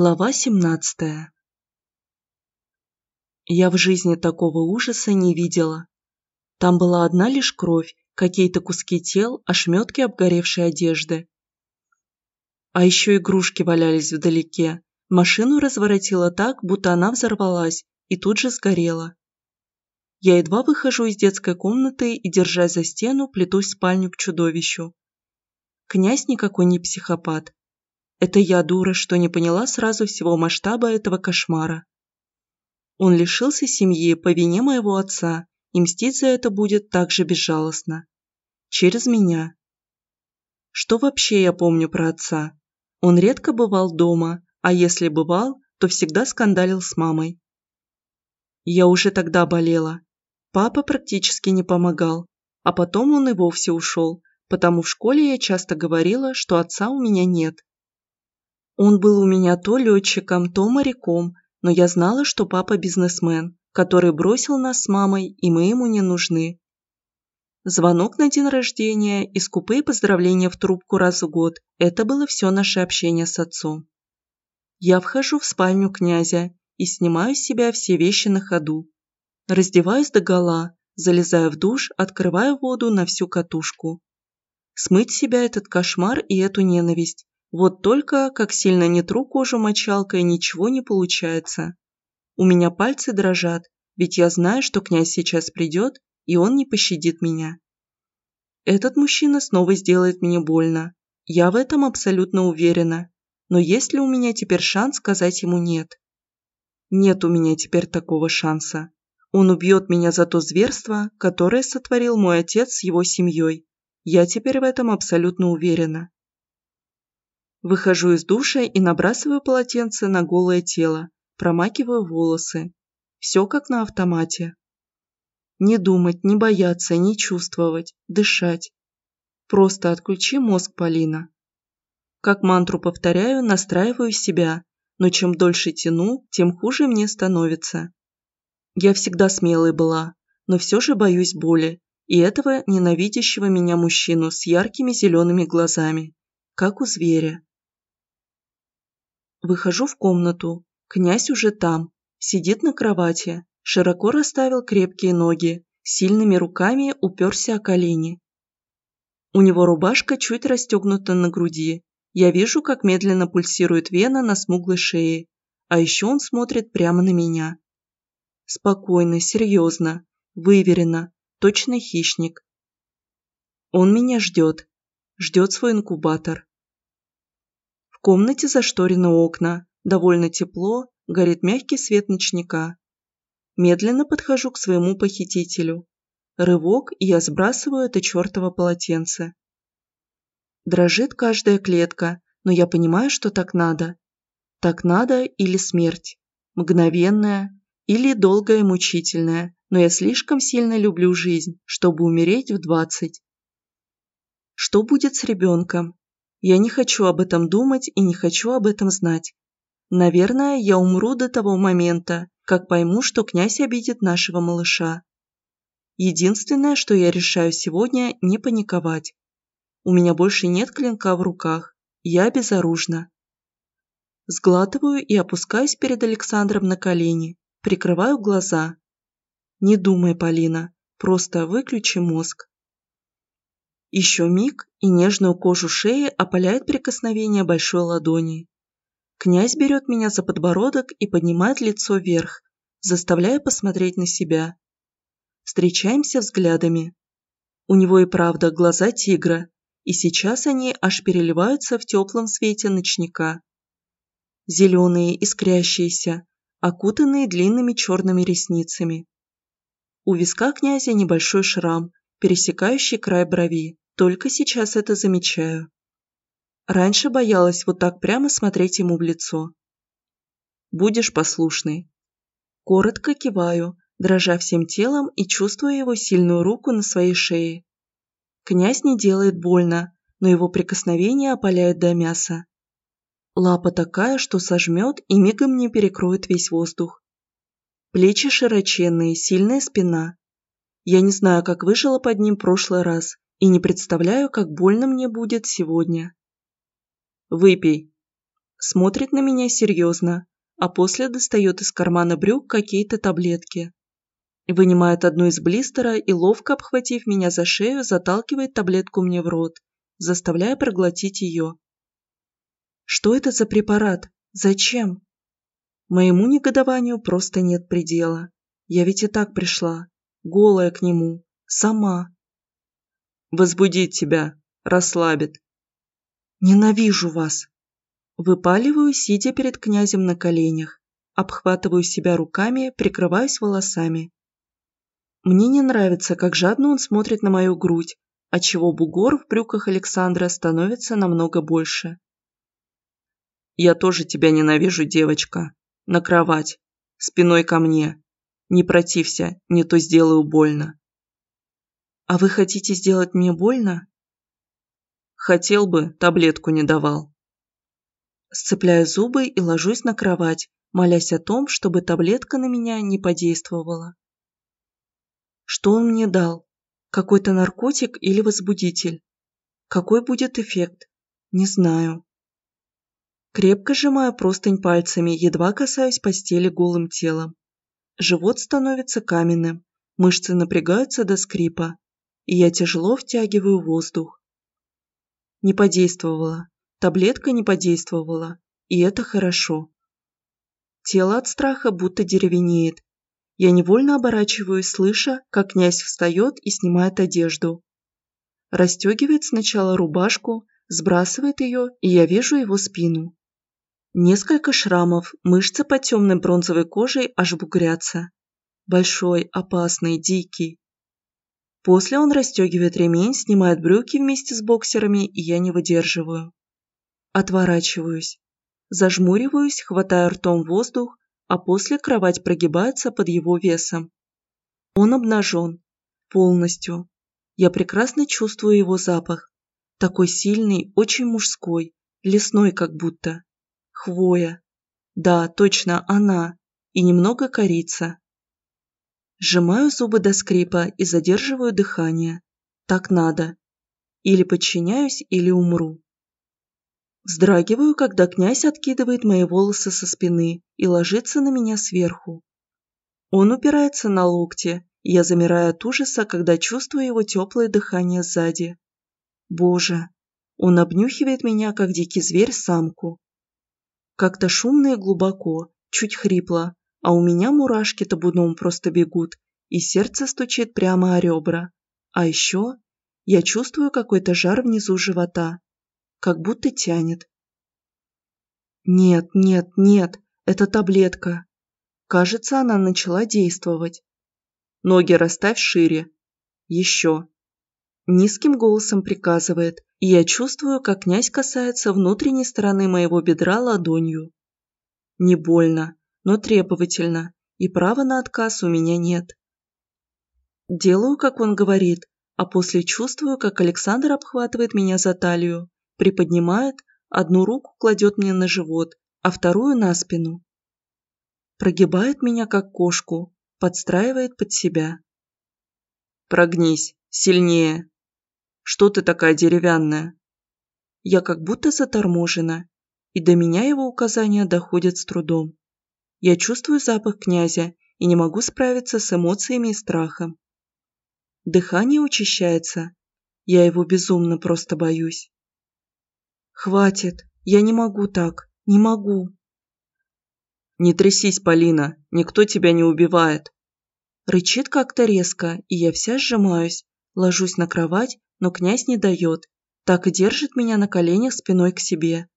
Глава 17 Я в жизни такого ужаса не видела. Там была одна лишь кровь, какие-то куски тел, ошметки обгоревшей одежды. А еще игрушки валялись вдалеке. Машину разворотило так, будто она взорвалась и тут же сгорела. Я едва выхожу из детской комнаты и, держась за стену, плетусь в спальню к чудовищу. Князь никакой не психопат, это я дура, что не поняла сразу всего масштаба этого кошмара. Он лишился семьи по вине моего отца, и мстить за это будет так же безжалостно. Через меня. Что вообще я помню про отца? Он редко бывал дома, а если бывал, то всегда скандалил с мамой. Я уже тогда болела. Папа практически не помогал, а потом он и вовсе ушел, потому в школе я часто говорила, что отца у меня нет. Он был у меня то летчиком, то моряком, но я знала, что папа бизнесмен, который бросил нас с мамой, и мы ему не нужны. Звонок на день рождения и скупые поздравления в трубку раз в год – это было все наше общение с отцом. Я вхожу в спальню князя и снимаю с себя все вещи на ходу. Раздеваюсь до гола, залезаю в душ, открываю воду на всю катушку. Смыть себя этот кошмар и эту ненависть, вот только, как сильно не тру кожу мочалкой, ничего не получается. У меня пальцы дрожат, ведь я знаю, что князь сейчас придет, и он не пощадит меня. Этот мужчина снова сделает мне больно. Я в этом абсолютно уверена. Но есть ли у меня теперь шанс сказать ему «нет»? Нет у меня теперь такого шанса. Он убьет меня за то зверство, которое сотворил мой отец с его семьей. Я теперь в этом абсолютно уверена. Выхожу из душа и набрасываю полотенце на голое тело, промакиваю волосы. Все как на автомате. Не думать, не бояться, не чувствовать, дышать. Просто отключи мозг, Полина. Как мантру повторяю, настраиваю себя, но чем дольше тяну, тем хуже мне становится. Я всегда смелой была, но все же боюсь боли и этого ненавидящего меня мужчину с яркими зелеными глазами, как у зверя. Выхожу в комнату. Князь уже там. Сидит на кровати. Широко расставил крепкие ноги. Сильными руками уперся о колени. У него рубашка чуть расстегнута на груди. Я вижу, как медленно пульсирует вена на смуглой шее. А еще он смотрит прямо на меня. Спокойно, серьезно, выверенно, точно хищник. Он меня ждет. Ждет свой инкубатор. В комнате зашторены окна, довольно тепло, горит мягкий свет ночника. Медленно подхожу к своему похитителю. Рывок, и я сбрасываю это чертово полотенце. Дрожит каждая клетка, но я понимаю, что так надо. Так надо или смерть. Мгновенная или долгая и мучительная, но я слишком сильно люблю жизнь, чтобы умереть в двадцать. Что будет с ребенком? Я не хочу об этом думать и не хочу об этом знать. Наверное, я умру до того момента, как пойму, что князь обидит нашего малыша. Единственное, что я решаю сегодня, не паниковать. У меня больше нет клинка в руках. Я безоружна. Сглатываю и опускаюсь перед Александром на колени. Прикрываю глаза. Не думай, Полина. Просто выключи мозг. Еще миг, и нежную кожу шеи опаляет прикосновение большой ладони. Князь берет меня за подбородок и поднимает лицо вверх, заставляя посмотреть на себя. Встречаемся взглядами. У него и правда глаза тигра, и сейчас они аж переливаются в теплом свете ночника. Зеленые, искрящиеся, окутанные длинными черными ресницами. У виска князя небольшой шрам, пересекающий край брови. Только сейчас это замечаю. Раньше боялась вот так прямо смотреть ему в лицо. «Будешь послушный». Коротко киваю, дрожа всем телом и чувствуя его сильную руку на своей шее. Князь не делает больно, но его прикосновение опаляет до мяса. Лапа такая, что сожмет и мигом не перекроет весь воздух. Плечи широченные, сильная спина. Я не знаю, как выжила под ним прошлый раз, и не представляю, как больно мне будет сегодня. Выпей. Смотрит на меня серьезно, а после достает из кармана брюк какие-то таблетки. Вынимает одну из блистера и, ловко обхватив меня за шею, заталкивает таблетку мне в рот, заставляя проглотить ее. Что это за препарат? Зачем? Моему негодованию просто нет предела. Я ведь и так пришла, голая к нему, сама. Возбудить тебя, расслабит. Ненавижу вас. Выпаливаю, сидя перед князем на коленях. Обхватываю себя руками, прикрываюсь волосами. Мне не нравится, как жадно он смотрит на мою грудь, отчего бугор в брюках Александра становится намного больше. «Я тоже тебя ненавижу, девочка. На кровать. Спиной ко мне. Не протився, не то сделаю больно». «А вы хотите сделать мне больно?» «Хотел бы, таблетку не давал». Сцепляю зубы и ложусь на кровать, молясь о том, чтобы таблетка на меня не подействовала. Что он мне дал? Какой-то наркотик или возбудитель? Какой будет эффект? Не знаю. Крепко сжимаю простынь пальцами, едва касаюсь постели голым телом. Живот становится каменным, мышцы напрягаются до скрипа, и я тяжело втягиваю воздух. Не подействовала. Таблетка не подействовала, и это хорошо. Тело от страха будто деревенеет. Я невольно оборачиваюсь, слыша, как князь встает и снимает одежду. Растегивает сначала рубашку, сбрасывает ее, и я вижу его спину. Несколько шрамов, мышцы под темной бронзовой кожей аж бугрятся. Большой, опасный, дикий. После он расстегивает ремень, снимает брюки вместе с боксерами, и я не выдерживаю. Отворачиваюсь. Зажмуриваюсь, хватая ртом воздух, а после кровать прогибается под его весом. Он обнажен. Полностью. Я прекрасно чувствую его запах. Такой сильный, очень мужской, лесной как будто. Хвоя. Да, точно, она. И немного корица. Сжимаю зубы до скрипа и задерживаю дыхание. Так надо. Или подчиняюсь, или умру. Вздрагиваю, когда князь откидывает мои волосы со спины и ложится на меня сверху. Он упирается на локти, я замираю от ужаса, когда чувствую его теплое дыхание сзади. Боже, он обнюхивает меня, как дикий зверь самку. Как-то шумно и глубоко, чуть хрипло, а у меня мурашки табуном просто бегут, и сердце стучит прямо о ребра. А еще я чувствую какой-то жар внизу живота, как будто тянет. Нет, нет, нет, это таблетка. Кажется, она начала действовать. Ноги расставь шире. Еще. Низким голосом приказывает, и я чувствую, как князь касается внутренней стороны моего бедра ладонью. Не больно, но требовательно, и права на отказ у меня нет. Делаю, как он говорит, а после чувствую, как Александр обхватывает меня за талию, приподнимает, одну руку кладет мне на живот, а вторую на спину. Прогибает меня как кошку, подстраивает под себя. Прогнись, сильнее. Что ты такая деревянная? Я как будто заторможена, и до меня его указания доходят с трудом. Я чувствую запах князя и не могу справиться с эмоциями и страхом. Дыхание учащается. Я его безумно просто боюсь. Хватит, я не могу так, не могу. Не трясись, Полина, никто тебя не убивает. Рычит как-то резко, и я вся сжимаюсь, ложусь на кровать, но князь не дает, так и держит меня на коленях спиной к себе.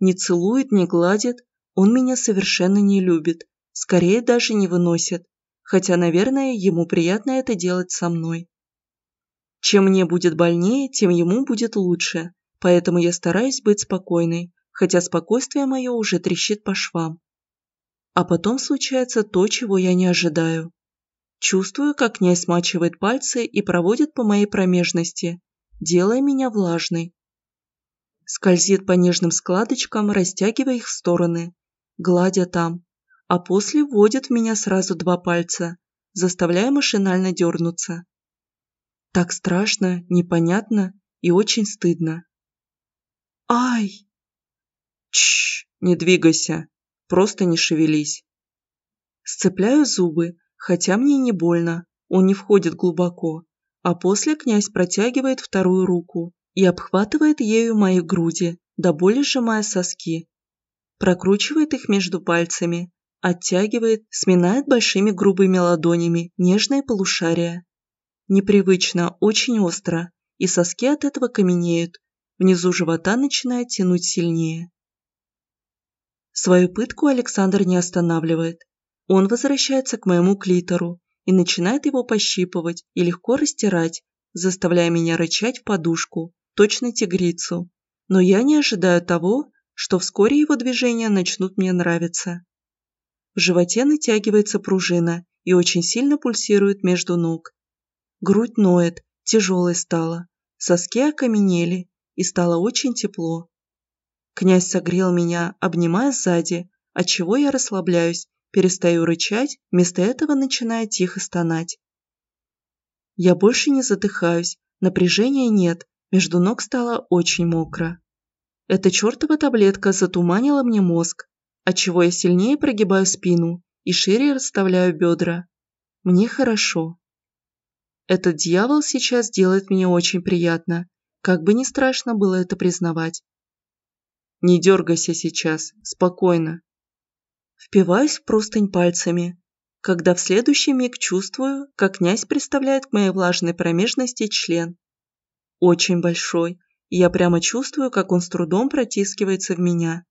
Не целует, не гладит, он меня совершенно не любит, скорее даже не выносит, хотя, наверное, ему приятно это делать со мной. Чем мне будет больнее, тем ему будет лучше, поэтому я стараюсь быть спокойной, хотя спокойствие мое уже трещит по швам. А потом случается то, чего я не ожидаю. Чувствую, как князь смачивает пальцы и проводит по моей промежности, делая меня влажной. Скользит по нежным складочкам, растягивая их в стороны, гладя там, а после вводит в меня сразу два пальца, заставляя машинально дернуться. Так страшно, непонятно и очень стыдно. Ай! Чш! Не двигайся, просто не шевелись. Сцепляю зубы, хотя мне не больно, он не входит глубоко, а после князь протягивает вторую руку и обхватывает ею мои груди, до боли сжимая соски. Прокручивает их между пальцами, оттягивает, сминает большими грубыми ладонями нежные полушария. Непривычно, очень остро, и соски от этого каменеют, внизу живота начинает тянуть сильнее. Свою пытку Александр не останавливает. Он возвращается к моему клитору и начинает его пощипывать и легко растирать, заставляя меня рычать в подушку, точно тигрицу. Но я не ожидаю того, что вскоре его движения начнут мне нравиться. В животе натягивается пружина и очень сильно пульсирует между ног. Грудь ноет, тяжелой стала, соски окаменели, и стало очень тепло. Князь согрел меня, обнимая сзади, отчего я расслабляюсь, перестаю рычать, вместо этого начинаю тихо стонать. Я больше не задыхаюсь, напряжения нет, между ног стало очень мокро. Эта чертова таблетка затуманила мне мозг, отчего я сильнее прогибаю спину и шире расставляю бедра. Мне хорошо. Этот дьявол сейчас делает мне очень приятно, как бы не страшно было это признавать. Не дергайся сейчас, спокойно. Впиваюсь в простынь пальцами, когда в следующий миг чувствую, как князь приставляет к моей влажной промежности член. Очень большой, и я прямо чувствую, как он с трудом протискивается в меня.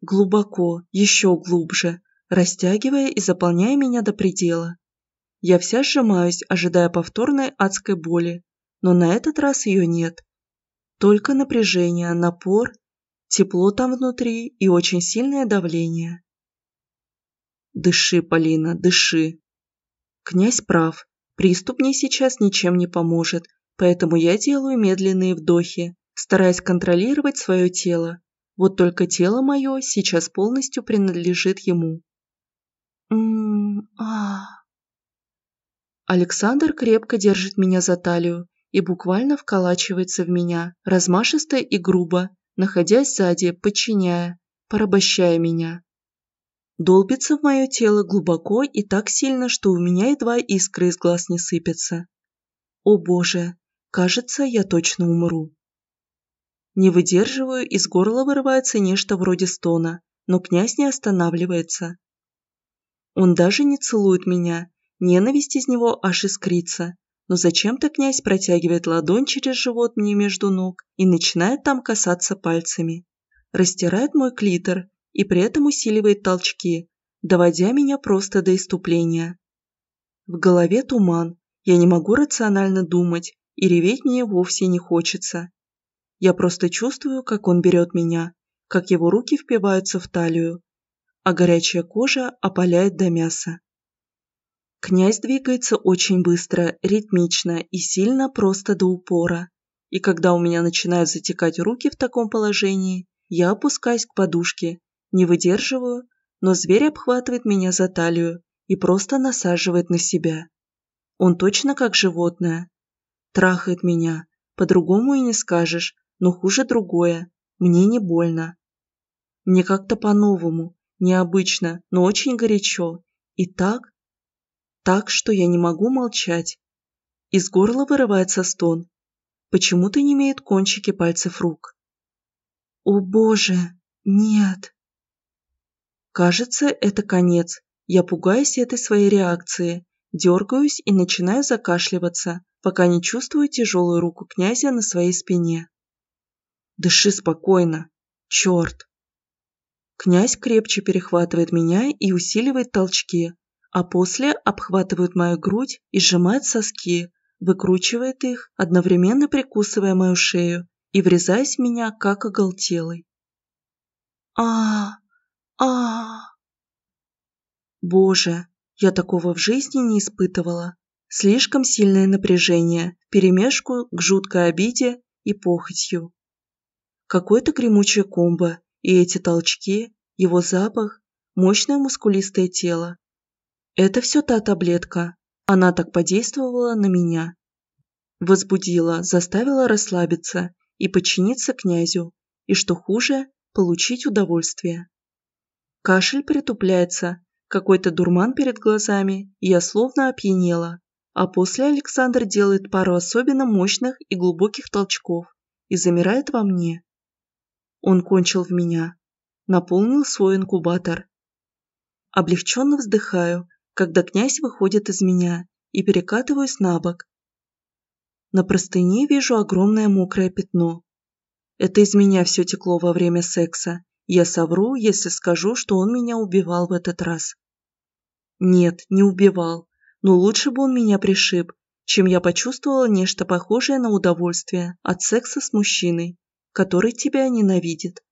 Глубоко, еще глубже, растягивая и заполняя меня до предела. Я вся сжимаюсь, ожидая повторной адской боли, но на этот раз ее нет. Только напряжение, напор, тепло там внутри и очень сильное давление. Дыши, Полина, дыши. Князь прав, приступ мне сейчас ничем не поможет, поэтому я делаю медленные вдохи, стараясь контролировать свое тело, вот только тело мое сейчас полностью принадлежит ему. М а Александр крепко держит меня за талию и буквально вколачивается в меня, размашисто и грубо, находясь сзади, подчиняя, порабощая меня. Долбится в мое тело глубоко и так сильно, что у меня едва искры из глаз не сыпятся. О боже, кажется, я точно умру. Не выдерживаю, из горла вырывается нечто вроде стона, но князь не останавливается. Он даже не целует меня, ненависть из него аж искрится, но зачем-то князь протягивает ладонь через живот мне между ног и начинает там касаться пальцами. Растирает мой клитор и при этом усиливает толчки, доводя меня просто до иступления. В голове туман, я не могу рационально думать, и реветь мне вовсе не хочется. Я просто чувствую, как он берет меня, как его руки впиваются в талию, а горячая кожа опаляет до мяса. Князь двигается очень быстро, ритмично и сильно просто до упора. И когда у меня начинают затекать руки в таком положении, я опускаюсь к подушке, не выдерживаю, но зверь обхватывает меня за талию и просто насаживает на себя. Он точно как животное. Трахает меня, по-другому и не скажешь, но хуже другое. Мне не больно. Мне как-то по-новому, необычно, но очень горячо. И так, так, что я не могу молчать. Из горла вырывается стон. Почему-то не имеет кончики пальцев рук. О боже, нет. Кажется, это конец. Я пугаюсь этой своей реакции, дергаюсь и начинаю закашливаться, пока не чувствую тяжелую руку князя на своей спине. Дыши спокойно. Черт. Князь крепче перехватывает меня и усиливает толчки, а после обхватывает мою грудь и сжимает соски, выкручивает их, одновременно прикусывая мою шею и врезаясь в меня, как оголтелый. А. Боже, я такого в жизни не испытывала. Слишком сильное напряжение, перемешку к жуткой обиде и похотью. Какое-то гремучее комбо, и эти толчки, его запах, мощное мускулистое тело. Это все та таблетка. Она так подействовала на меня. Возбудила, заставила расслабиться и подчиниться князю. И что хуже, получить удовольствие. Кашель притупляется, какой-то дурман перед глазами, я словно опьянела. А после Александр делает пару особенно мощных и глубоких толчков и замирает во мне. Он кончил в меня, наполнил свой инкубатор. Облегченно вздыхаю, когда князь выходит из меня и перекатываюсь на бок. На простыне вижу огромное мокрое пятно. Это из меня все текло во время секса. Я совру, если скажу, что он меня убивал в этот раз. Нет, не убивал, но лучше бы он меня пришиб, чем я почувствовала нечто похожее на удовольствие от секса с мужчиной, который тебя ненавидит.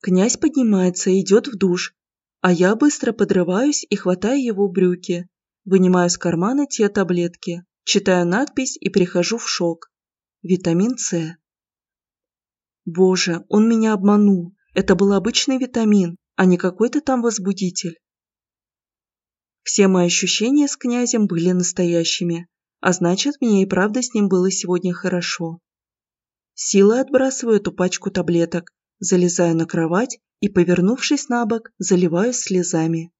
Князь поднимается и идет в душ, а я быстро подрываюсь и хватаю его брюки, вынимаю из кармана те таблетки, читаю надпись и прихожу в шок. Витамин С. Боже, он меня обманул. Это был обычный витамин, а не какой-то там возбудитель. Все мои ощущения с князем были настоящими, а значит, мне и правда с ним было сегодня хорошо. Силой отбрасываю эту пачку таблеток, залезаю на кровать и, повернувшись на бок, заливаюсь слезами.